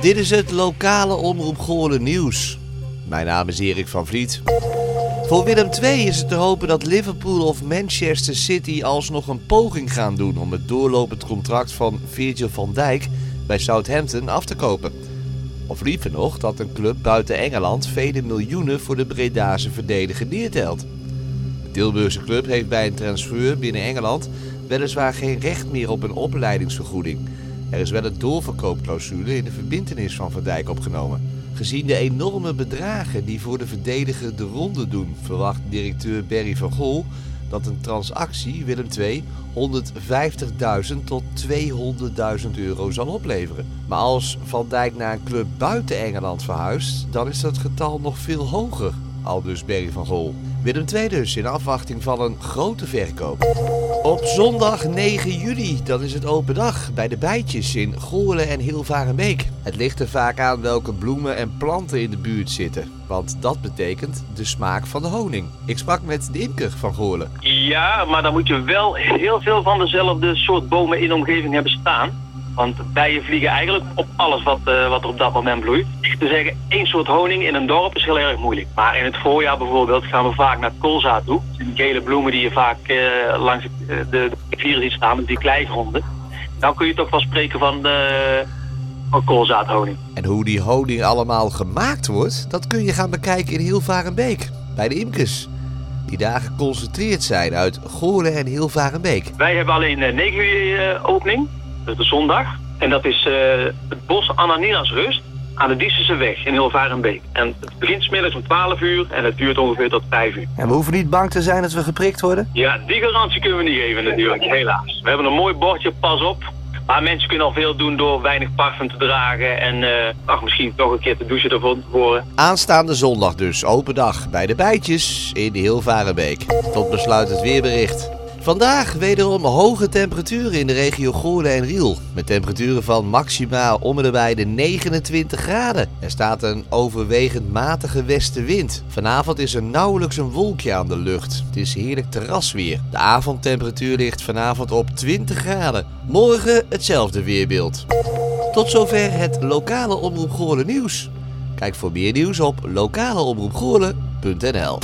Dit is het lokale Omroep Goorlen nieuws. Mijn naam is Erik van Vliet. Voor Willem II is het te hopen dat Liverpool of Manchester City alsnog een poging gaan doen om het doorlopend contract van Virgil van Dijk bij Southampton af te kopen. Of liever nog dat een club buiten Engeland vele miljoenen voor de Bredase verdediger neertelt. De Tilburgse club heeft bij een transfer binnen Engeland weliswaar geen recht meer op een opleidingsvergoeding. Er is wel een doorverkoopclausule in de verbintenis van Van Dijk opgenomen. Gezien de enorme bedragen die voor de verdediger de ronde doen, verwacht directeur Berry van Gol dat een transactie Willem II 150.000 tot 200.000 euro zal opleveren. Maar als Van Dijk naar een club buiten Engeland verhuist, dan is dat getal nog veel hoger, al dus Berry van Gol. Willem II dus in afwachting van een grote verkoop. Op zondag 9 juli, dan is het open dag bij de Bijtjes in Goorlen en Hilvarenbeek. Het ligt er vaak aan welke bloemen en planten in de buurt zitten, want dat betekent de smaak van de honing. Ik sprak met de imker van Goorlen. Ja, maar dan moet je wel heel veel van dezelfde soort bomen in de omgeving hebben staan. Want bijen vliegen eigenlijk op alles wat, uh, wat er op dat moment bloeit. Te zeggen, één soort honing in een dorp is heel erg moeilijk. Maar in het voorjaar bijvoorbeeld gaan we vaak naar koolzaad toe. Die gele bloemen die je vaak uh, langs de, de rivieren ziet staan die kleigronden. Dan kun je toch wel spreken van, de, van koolzaadhoning. En hoe die honing allemaal gemaakt wordt, dat kun je gaan bekijken in Hilvarenbeek. Bij de imkers. Die daar geconcentreerd zijn uit Goorlen en Hilvarenbeek. Wij hebben alleen 9 uur opening de zondag. En dat is uh, het bos Ananiasrust aan de Diessense weg in Hilvarenbeek. En het begint smiddags om 12 uur en het duurt ongeveer tot 5 uur. En we hoeven niet bang te zijn dat we geprikt worden? Ja, die garantie kunnen we niet geven natuurlijk, helaas. We hebben een mooi bordje, pas op. Maar mensen kunnen al veel doen door weinig parfum te dragen en uh, ach, misschien toch een keer te douchen ervoor tevoren. Aanstaande zondag dus, open dag bij de Bijtjes in de Hilvarenbeek. Tot besluit het weerbericht. Vandaag wederom hoge temperaturen in de regio Goorlen en Riel. Met temperaturen van maximaal om en bij de 29 graden. Er staat een overwegend matige westenwind. Vanavond is er nauwelijks een wolkje aan de lucht. Het is heerlijk terrasweer. De avondtemperatuur ligt vanavond op 20 graden. Morgen hetzelfde weerbeeld. Tot zover het lokale Omroep Goorlen nieuws. Kijk voor meer nieuws op lokaleomroepgoorlen.nl